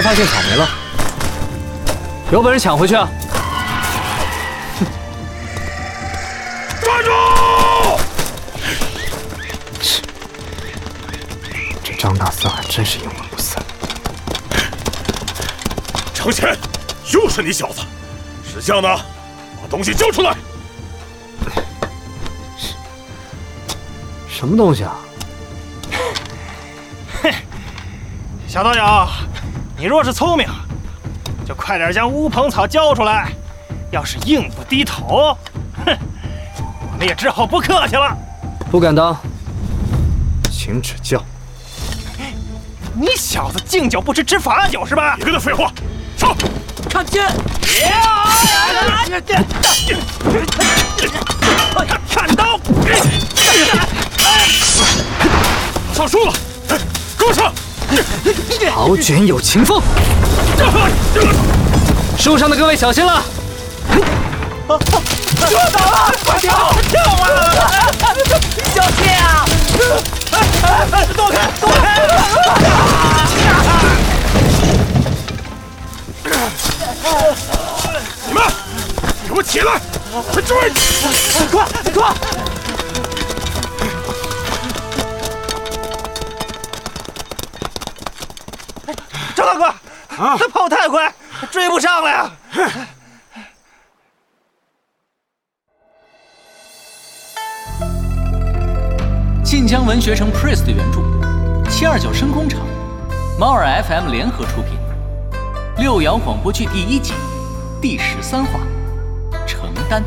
叫什么叫？才发现草没了，有本事抢回去啊！站住！这张大四还真是阴魂不散。程潜，又是你小子！识相呢？把东西交出来！什么东西啊？嘿，小道友，你若是聪明，就快点将乌篷草交出来；要是硬不低头，哼，我们也只好不客气了。不敢当，请指教。你小子敬酒不吃吃罚酒是吧？别跟他废话，上！看剑！砍刀！上树了，跟我上！好卷有情风，树上的各位小心了！跌倒了，快跳！跳啊！小心啊！躲开，躲开！你们，给我起来！快追！快快！他跑太快，追不上了呀！晋江文学城 Press 的原著，七二九声工厂，猫耳 FM 联合出品，六爻广播剧第一集第十三话，承担。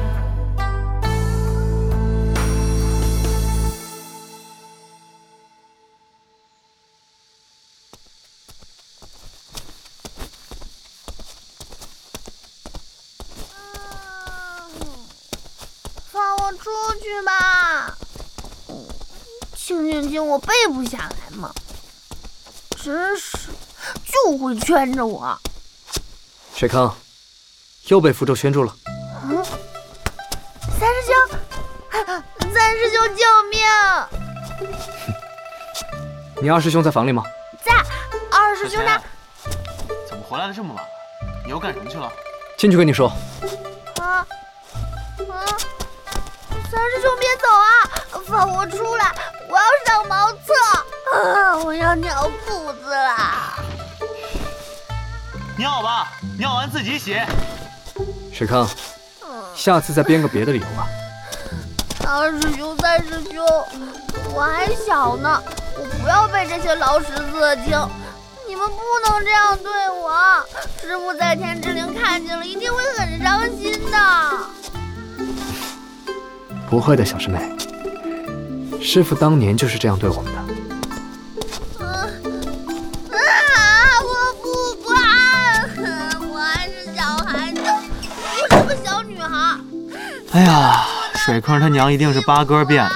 庆庆庆，我背不下来嘛，真是就会圈着我。水坑又被符咒圈住了。嗯，三师兄，三师兄救命！你二师兄在房里吗？在。二师兄呢？怎么回来的这么晚了？你又干什么去了？进去跟你说。啊啊！三师兄别走啊！放我出来！上茅厕啊！我要尿裤子啦！尿吧，尿完自己洗。水康，下次再编个别的理由吧。二师兄、三师兄，我还小呢，我不要被这些老屎色情。你们不能这样对我，师傅在天之灵看见了一定会很伤心的。不会的，小师妹，师傅当年就是这样对我们的。啊！我不管，我还是小孩子，我是个小女孩。哎呀，水坑他娘一定是八哥变的，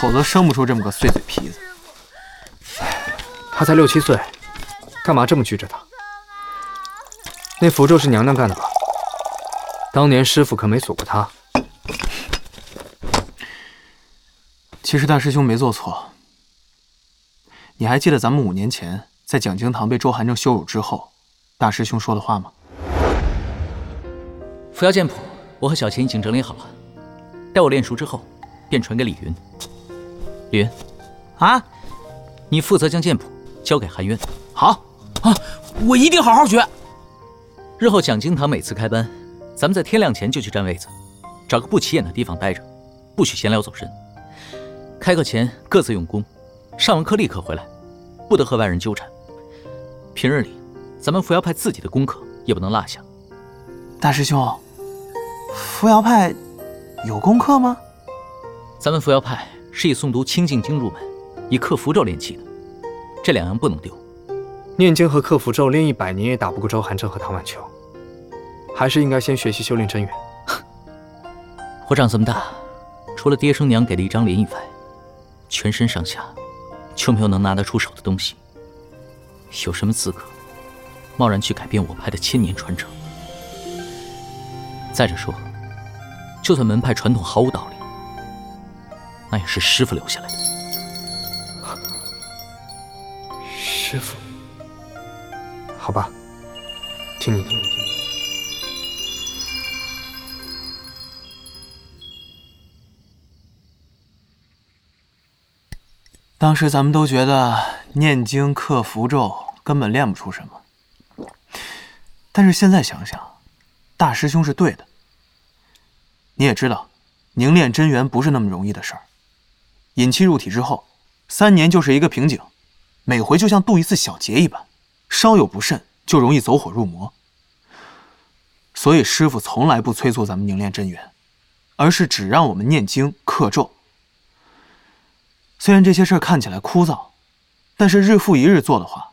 否则生不出这么个碎嘴皮子。他才六七岁，干嘛这么拘着他？那符咒是娘娘干的吧？当年师傅可没锁过他。其实大师兄没做错。你还记得咱们五年前在讲经堂被周寒正羞辱之后，大师兄说的话吗？扶摇剑谱，我和小琴已经整理好了，待我练熟之后，便传给李云。李云，啊，你负责将剑谱交给韩渊。好啊，我一定好好学。日后讲经堂每次开班，咱们在天亮前就去占位子，找个不起眼的地方待着，不许闲聊走神。开课前各自用功，上完课立刻回来，不得和外人纠缠。平日里，咱们扶摇派自己的功课也不能落下。大师兄，扶摇派有功课吗？咱们扶摇派是以诵读清净经入门，以克符咒练气的，这两样不能丢。念经和克符咒练一百年也打不过周寒正和唐晚秋，还是应该先学习修炼真元。我长这么大，除了爹生娘给的一张脸以外，全身上下就没有能拿得出手的东西。有什么资格贸然去改变我派的千年传承？再者说，就算门派传统毫无道理，那也是师傅留下来的。师傅，好吧，听你的。当时咱们都觉得念经刻符咒根本练不出什么，但是现在想想，大师兄是对的。你也知道，凝练真元不是那么容易的事儿。引气入体之后，三年就是一个瓶颈，每回就像渡一次小劫一般，稍有不慎就容易走火入魔。所以师傅从来不催促咱们凝练真元，而是只让我们念经刻咒。虽然这些事儿看起来枯燥，但是日复一日做的话，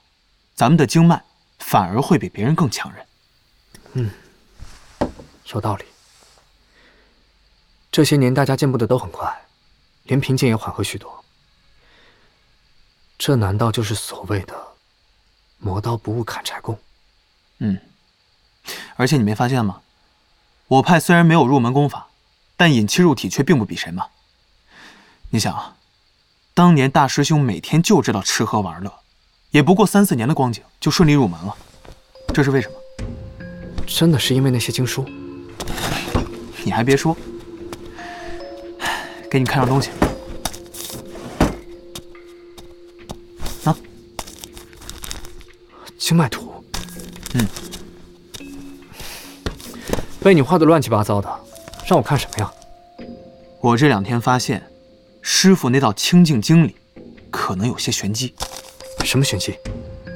咱们的经脉反而会比别人更强韧。嗯，有道理。这些年大家进步的都很快，连瓶颈也缓和许多。这难道就是所谓的“磨刀不误砍柴工”？嗯。而且你没发现吗？我派虽然没有入门功法，但引气入体却并不比谁慢。你想啊。当年大师兄每天就知道吃喝玩乐，也不过三四年的光景就顺利入门了，这是为什么？真的是因为那些经书？你还别说，给你看样东西。啊，经脉图。嗯，被你画的乱七八糟的，让我看什么呀？我这两天发现。师傅那道清净经里，可能有些玄机。什么玄机？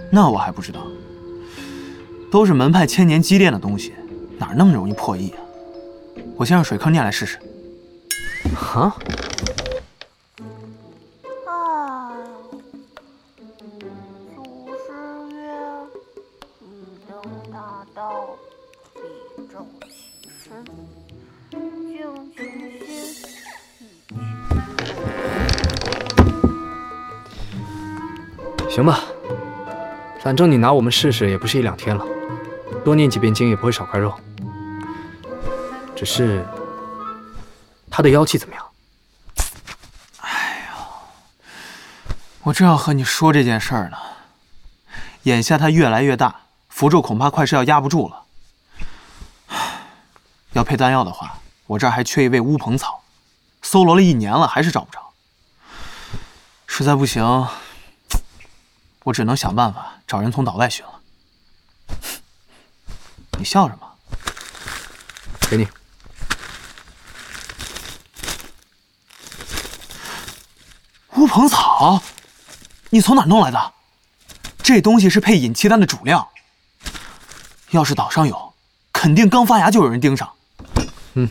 那我还不知道。都是门派千年积淀的东西，哪那么容易破译啊？我先让水坑念来试试。啊？行吧，反正你拿我们试试也不是一两天了，多念几遍经也不会少块肉。只是他的妖气怎么样？哎呀，我正要和你说这件事儿呢。眼下他越来越大，符咒恐怕快是要压不住了。要配丹药的话，我这儿还缺一味乌篷草，搜罗了一年了还是找不着。实在不行。我只能想办法找人从岛外寻了。你笑什么？给你。乌篷草，你从哪弄来的？这东西是配引气丹的主料。要是岛上有，肯定刚发芽就有人盯上。嗯，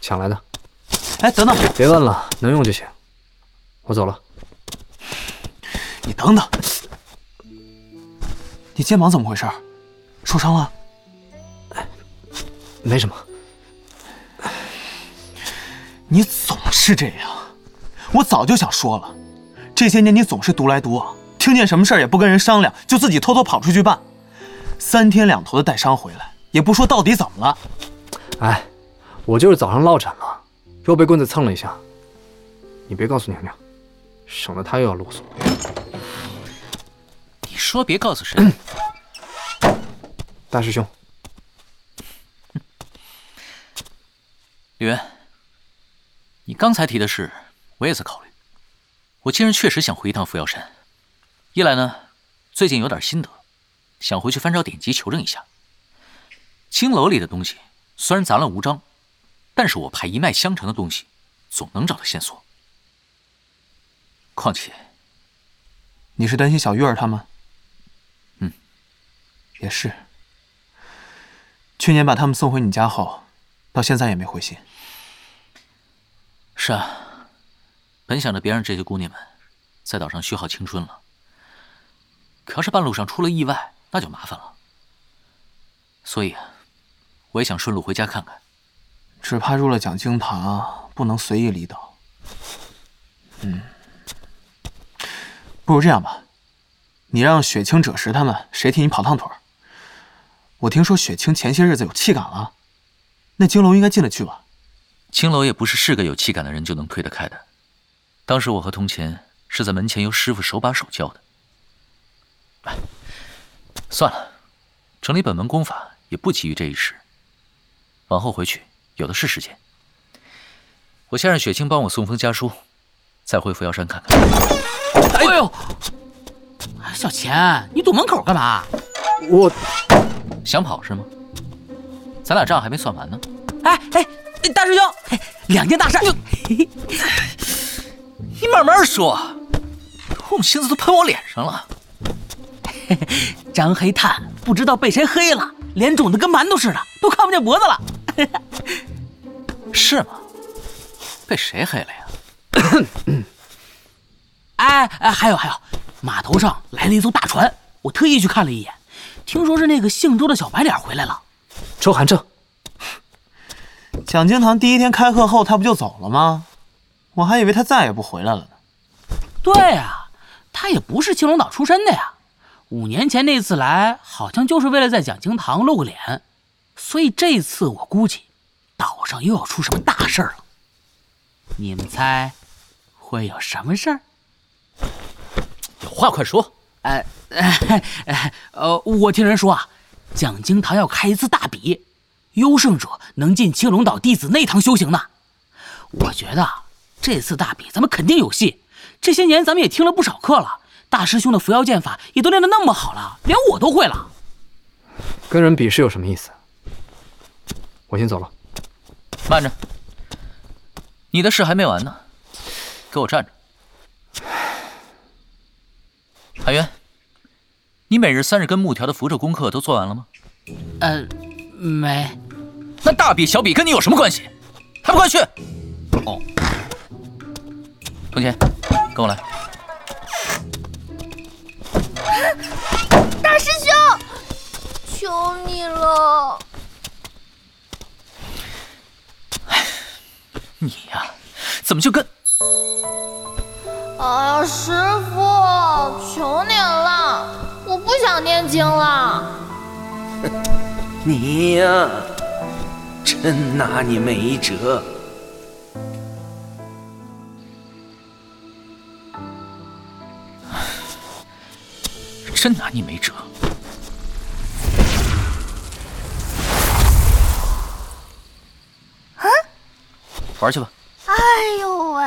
抢来的。哎，等等，别问了，能用就行。我走了。你等等。你肩膀怎么回事？受伤了？没什么。你总是这样，我早就想说了，这些年你总是独来独往，听见什么事儿也不跟人商量，就自己偷偷跑出去办，三天两头的带伤回来，也不说到底怎么了。哎，我就是早上落枕了，又被棍子蹭了一下。你别告诉娘娘，省得她又要啰嗦。说别告诉谁，大师兄，李渊，你刚才提的事，我也在考虑。我今日确实想回一趟扶摇山，一来呢，最近有点心得，想回去翻找典籍求证一下。青楼里的东西虽然杂乱无章，但是我派一脉相承的东西，总能找到线索。况且，你是担心小玉儿他们？也是，去年把他们送回你家后，到现在也没回信。是啊，本想着别让这些姑娘们在岛上虚耗青春了，可要是半路上出了意外，那就麻烦了。所以啊，我也想顺路回家看看。只怕入了讲经堂，不能随意离岛。嗯，不如这样吧，你让雪清、赭石他们谁替你跑趟腿？我听说雪清前些日子有气感了，那青楼应该进得去吧？青楼也不是是个有气感的人就能推得开的。当时我和铜钱是在门前由师傅手把手教的。算了，整理本门功法也不急于这一时。往后回去有的是时间。我先让雪清帮我送封家书，再回扶摇山看看。哎呦，小钱，你堵门口干嘛？我想跑是吗？咱俩账还没算完呢。哎哎，大师兄，两件大事。你慢慢说，痛心子都喷我脸上了。张黑炭不知道被谁黑了，脸肿的跟馒头似的，都看不见脖子了。是吗？被谁黑了呀？哎哎，还有还有，码头上来了一艘大船，我特意去看了一眼，听说是那个姓周的小白脸回来了。周寒正，蒋经堂第一天开课后，他不就走了吗？我还以为他再也不回来了呢。对呀，他也不是青龙岛出身的呀。五年前那次来，好像就是为了在蒋经堂露个脸，所以这次我估计，岛上又要出什么大事儿了。你们猜，会有什么事儿？有话快说。哎哎哎，呃，我听人说啊，讲经堂要开一次大比，优胜者能进青龙岛弟子内堂修行呢。我觉得这次大比咱们肯定有戏。这些年咱们也听了不少课了，大师兄的扶摇剑法也都练得那么好了，连我都会了。跟人比试有什么意思？我先走了。慢着，你的事还没完呢，给我站着。海渊，你每日三日根木条的符咒功课都做完了吗？呃，没。那大笔小笔跟你有什么关系？还不快去！哦，童谦，跟我来。大师兄，求你了！你呀，怎么就跟……啊，师傅，求您了，我不想念经了。你呀，真拿你没辙。真拿你没辙。啊！玩去吧。哎呦喂，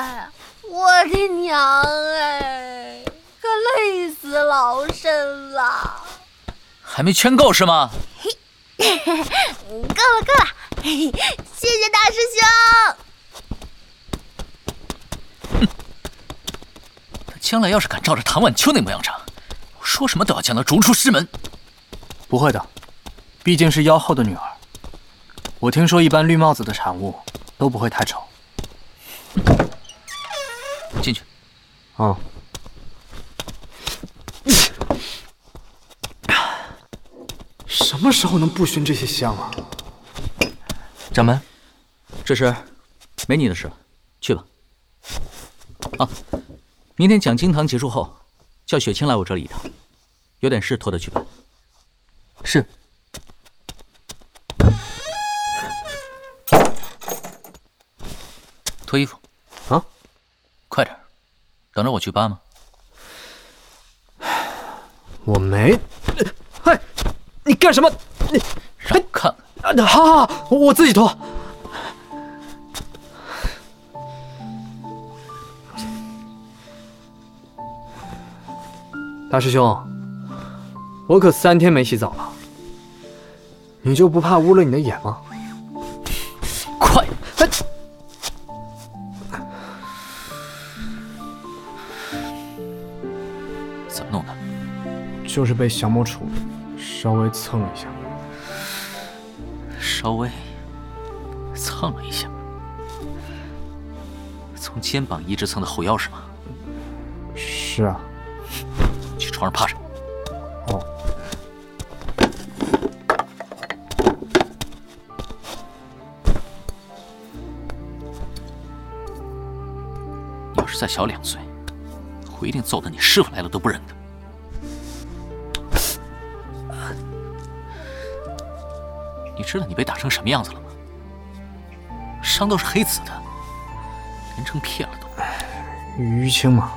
我的娘哎，可累死老身了。还没圈够是吗？够了够了，谢谢大师兄。哼，他将来要是敢照着唐晚秋那模样长，我说什么都要将他逐出师门。不会的，毕竟是妖后的女儿。我听说一般绿帽子的产物都不会太丑。进去。哦。什么时候能不熏这些香啊？掌门，这事没你的事，去吧。啊，明天讲经堂结束后，叫雪清来我这里一趟，有点事托他去办。是。脱衣服。等着我去搬吗？我没。嗨，你干什么？你让我看看。啊，好好，我自己脱。大师兄，我可三天没洗澡了，你就不怕污了你的眼吗？就是被降魔杵稍微蹭了一下。稍微蹭了一下，从肩膀一直蹭到后腰是吗？是啊。去床上趴着。哦。要是再小两岁，我一定揍得你师傅来了都不认得。你知道你被打成什么样子了吗？伤都是黑紫的，连成片了都。淤青嘛，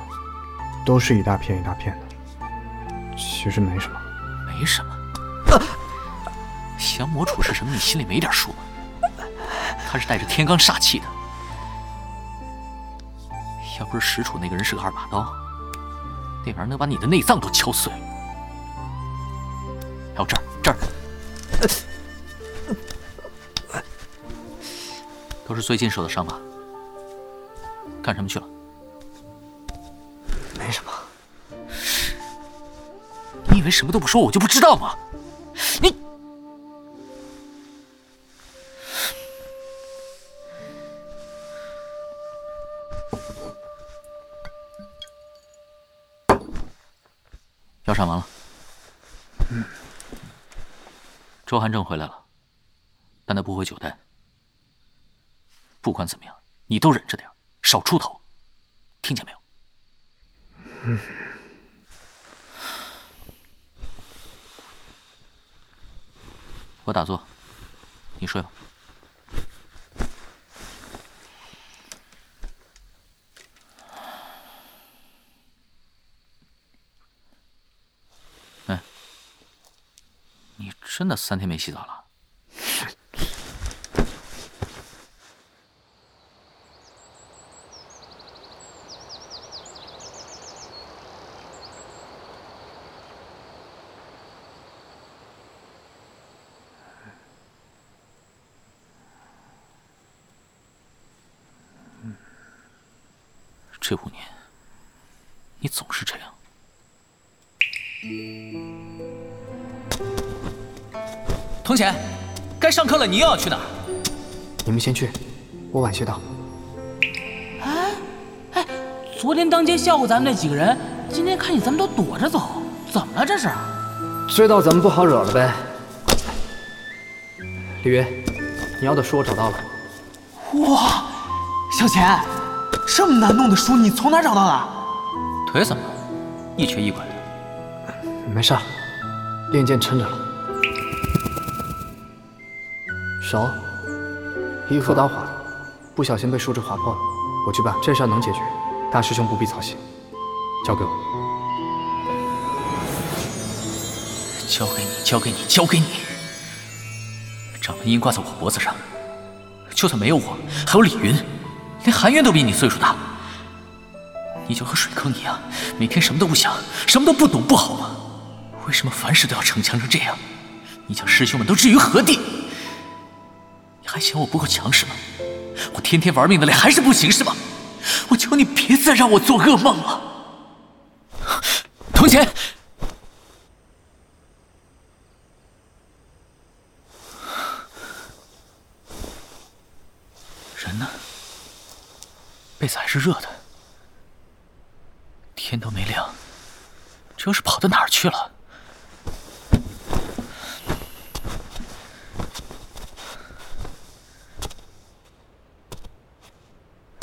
都是一大片一大片的。其实没什么。没什么。降魔杵是什么？你心里没点数吗？他是带着天罡煞气的。要不是石楚那个人是个二把刀，那玩意儿能把你的内脏都敲碎。还有这儿，都是最近受的伤吧？干什么去了？没什么。你以为什么都不说我就不知道吗？你。药上完了。嗯。周寒正回来了，但他不回九代。不管怎么样，你都忍着点，少出头，听见没有？嗯。我打坐，你睡吧。哎，你真的三天没洗澡了。这五年，你总是这样。童贤，该上课了，你又要去哪？你们先去，我晚些到。哎哎，昨天当街笑话咱们那几个人，今天看见咱们都躲着走，怎么了这是？知道咱们不好惹了呗。李云，你要的书我找到了。哇，小钱，这么难弄的书你从哪找到的？腿怎么了？一瘸一拐的。没事，练剑撑着了。手，衣服刀划，不小心被树枝划破了，我去办，这事能解决，大师兄不必操心，交给我。交给你，交给你，交给你。掌门印挂在我脖子上，就算没有我，还有李云，连韩渊都比你岁数大。你就和水坑一样，每天什么都不想，什么都不懂，不好吗？为什么凡事都要逞强成这样？你将师兄们都置于何地？你还嫌我不够强势吗？我天天玩命的练还是不行是吗？我求你别再让我做噩梦了。童钱，人呢？被子还是热的。天都没亮，这又是跑到哪儿去了？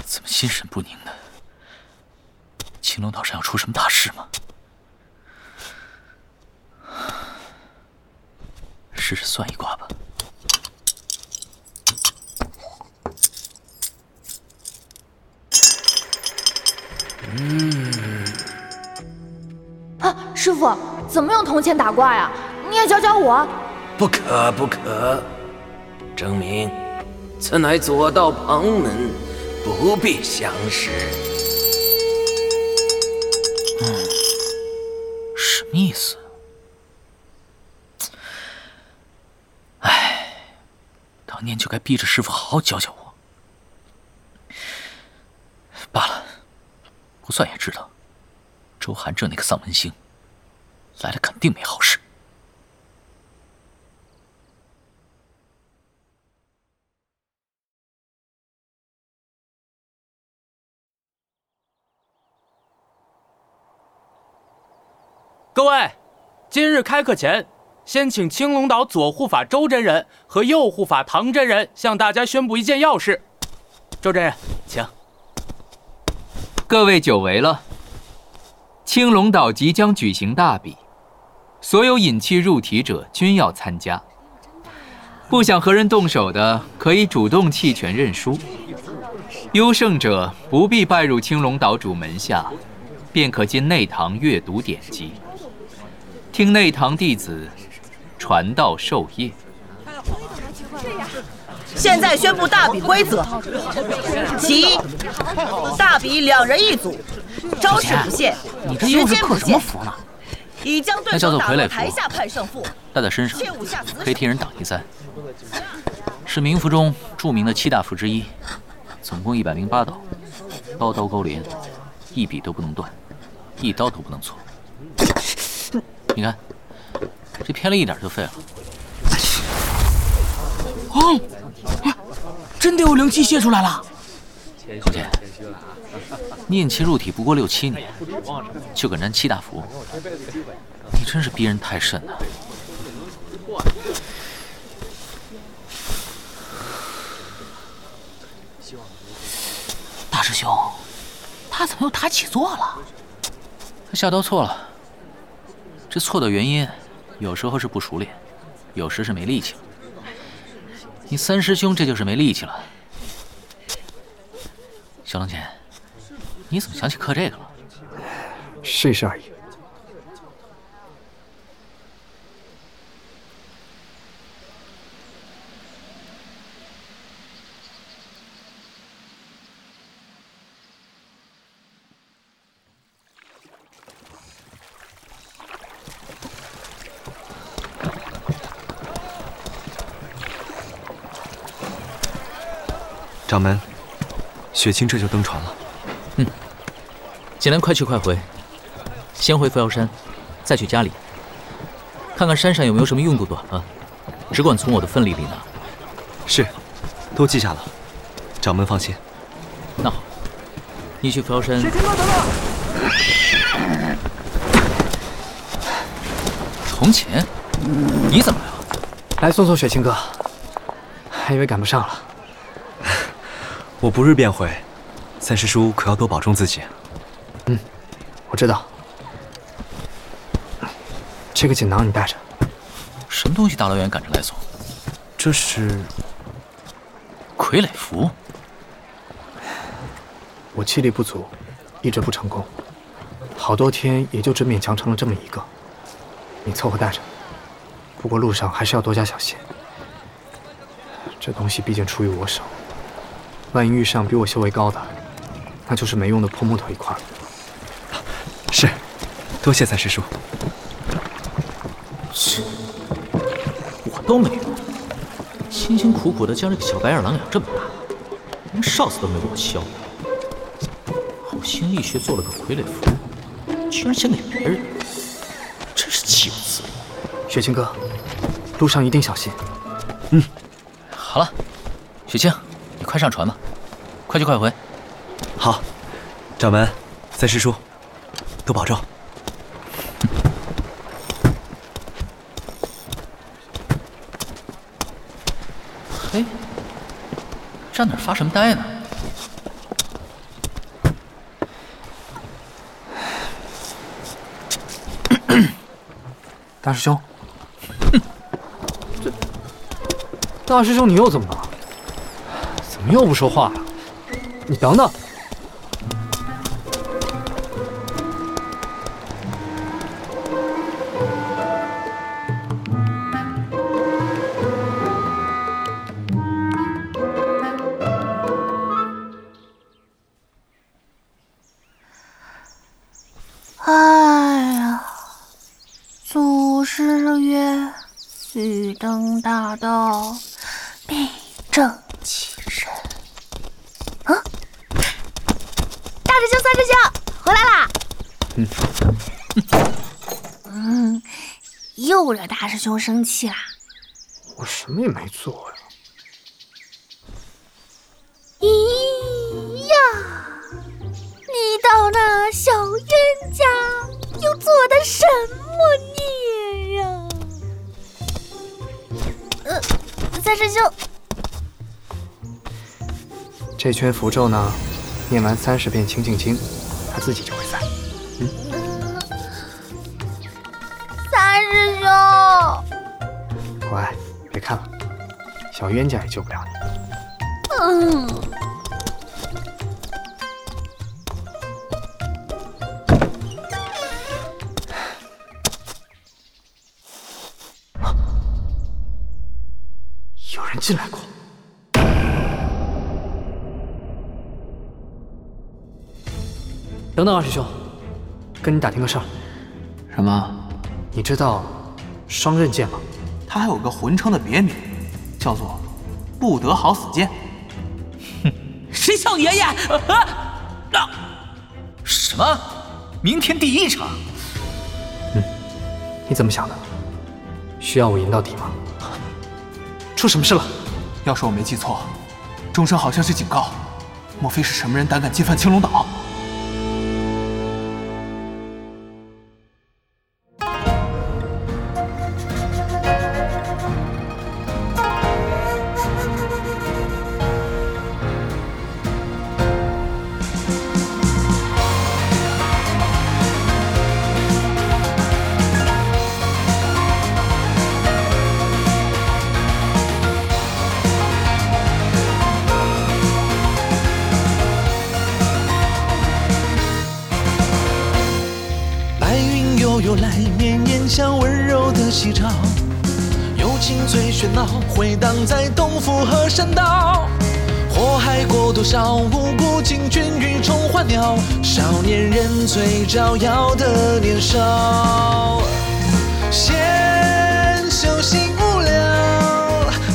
怎么心神不宁的，青龙岛上要出什么大事吗？试试算一卦吧。师傅，怎么用铜钱打卦呀？你也教教我。不可不可，证明此乃左道旁门。不必相识。嗯，什么意思？哎，当年就该逼着师傅好好教教我。罢了，不算也知道，周寒正那个丧门星来了，肯定没好事。各位，今日开课前，先请青龙岛左护法周真人和右护法唐真人向大家宣布一件要事。周真人，请。各位久违了。青龙岛即将举行大比，所有引气入体者均要参加。不想和人动手的，可以主动弃权认输。优胜者不必拜入青龙岛主门下，便可进内堂阅读典籍。听内堂弟子传道授业。现在宣布大比规则：其一，大比两人一组，招式不限，你这又是时间不限，克什么符呢？已将对那叫手打做傀儡符到台下判胜负。带在身上可以替人挡一灾，是冥符中著名的七大符之一，总共一百零八道，刀刀勾连，一笔都不能断，一刀都不能错。你看，这偏了一点就废了。哦，真的有灵气泄出来了！小姐，念气入体不过六七年，就敢沾七大福，你真是逼人太甚了。大师兄，他怎么又打起坐了？他下刀错了，这错的原因，有时候是不熟练，有时是没力气了。你三师兄这就是没力气了。小龙姐，你怎么想起刻这个了？试一试而已。掌门，雪清这就登船了。嗯锦兰快去快回，先回扶摇山，再去家里，看看山上有没有什么用度短了，只管从我的份里里拿。是，都记下了。掌门放心。那好，你去扶摇山。从前，你怎么来了？来送送雪清哥，还以为赶不上了。我不日便回，三师叔可要多保重自己。嗯，我知道。这个锦囊你带着。什么东西大老远赶着来送？这是傀儡符。我气力不足，一直不成功，好多天也就只勉强成了这么一个。你凑合带着，不过路上还是要多加小心。这东西毕竟出于我手，万一遇上比我修为高的，那就是没用的破木头一块。是，多谢三师叔。我都没用，辛辛苦苦的将这个小白眼狼养这么大，连哨子都没给我消。好心力学做了个傀儡符，居然先给别人，真是岂有此理！雪清哥，路上一定小心。嗯，好了，雪清，你快上船吧，快去快回。好，掌门，三师叔，多保重。嘿，站那发什么呆呢？大师兄，这大师兄你又怎么了？怎么又不说话呀、你等等。嗯，嗯，又惹大师兄生气啦。我什么也没做呀。咦呀！你到那小冤家又做的什么孽呀？呃，三师兄，这圈符咒呢，念完三十遍清净经，它自己就会小冤家也救不了你。嗯有人进来过。等等二师兄。跟你打听个事儿。什么？你知道双刃剑吗？他还有个魂称的别名。叫做不得好死剑。哼，谁笑爷爷？啊啊！什么？明天第一场？嗯，你怎么想的？需要我赢到底吗？出什么事了？要是我没记错，钟声好像是警告，莫非是什么人胆敢进犯青龙岛？来绵延，像温柔的夕照，友情最喧闹，回荡在东府和山道。祸害过多少无辜金君与宠花鸟，少年人最招摇的年少。先修行无聊，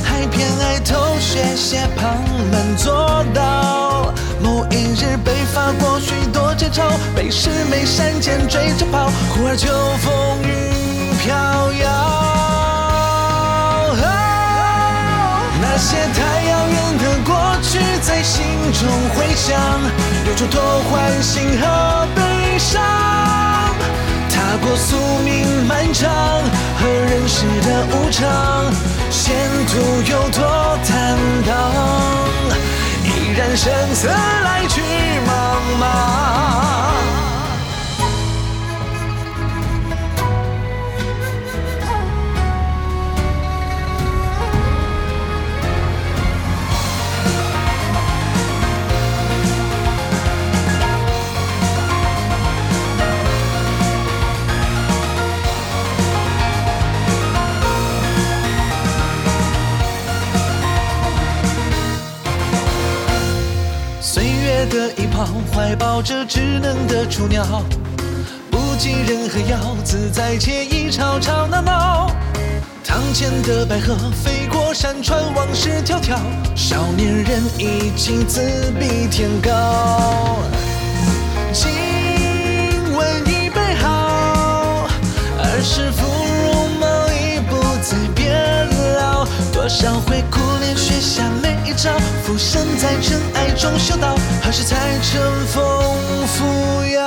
还偏爱偷学些旁门左道。某一日被罚过许多剑招，被师妹山间追着跑，忽而就风雨飘摇。那些太遥远的过去在心中回响，有诸多欢欣和悲伤。踏过宿命漫长和人世的无常，前途有多坦？依然生死来去茫茫。的一旁，怀抱着稚嫩的雏鸟，不计人和妖，自在惬意，吵吵闹闹。堂前的白鹤飞过山川，往事迢迢，少年人一起自比天高。今闻一杯好，儿时芙蓉梦已不再变老，多少回浮生在尘埃中修道，何时才乘风扶摇？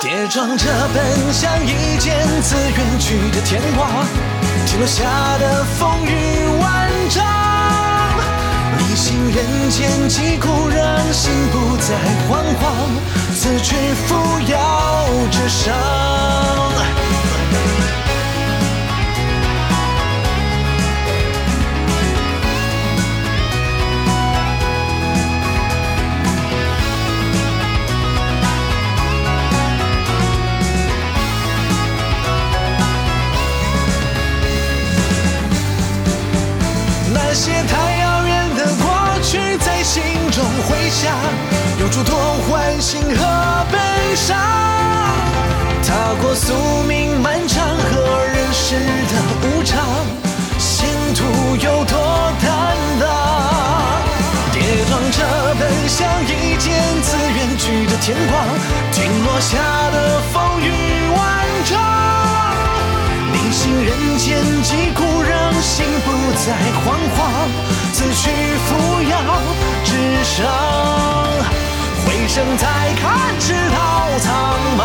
跌撞着奔向一剑自远去的天光，听落下的风雨万丈。逆行人间疾苦，让心不再惶惶，此去扶摇直上。回响，有诸多欢欣和悲伤。踏过宿命漫长和人世的无常，前途有多坦荡？跌撞着奔向一剑自远去的天光，听落下的风雨万丈。逆行人间疾苦，让心不再惶惶，此去扶摇直上，回声再看，直到苍茫。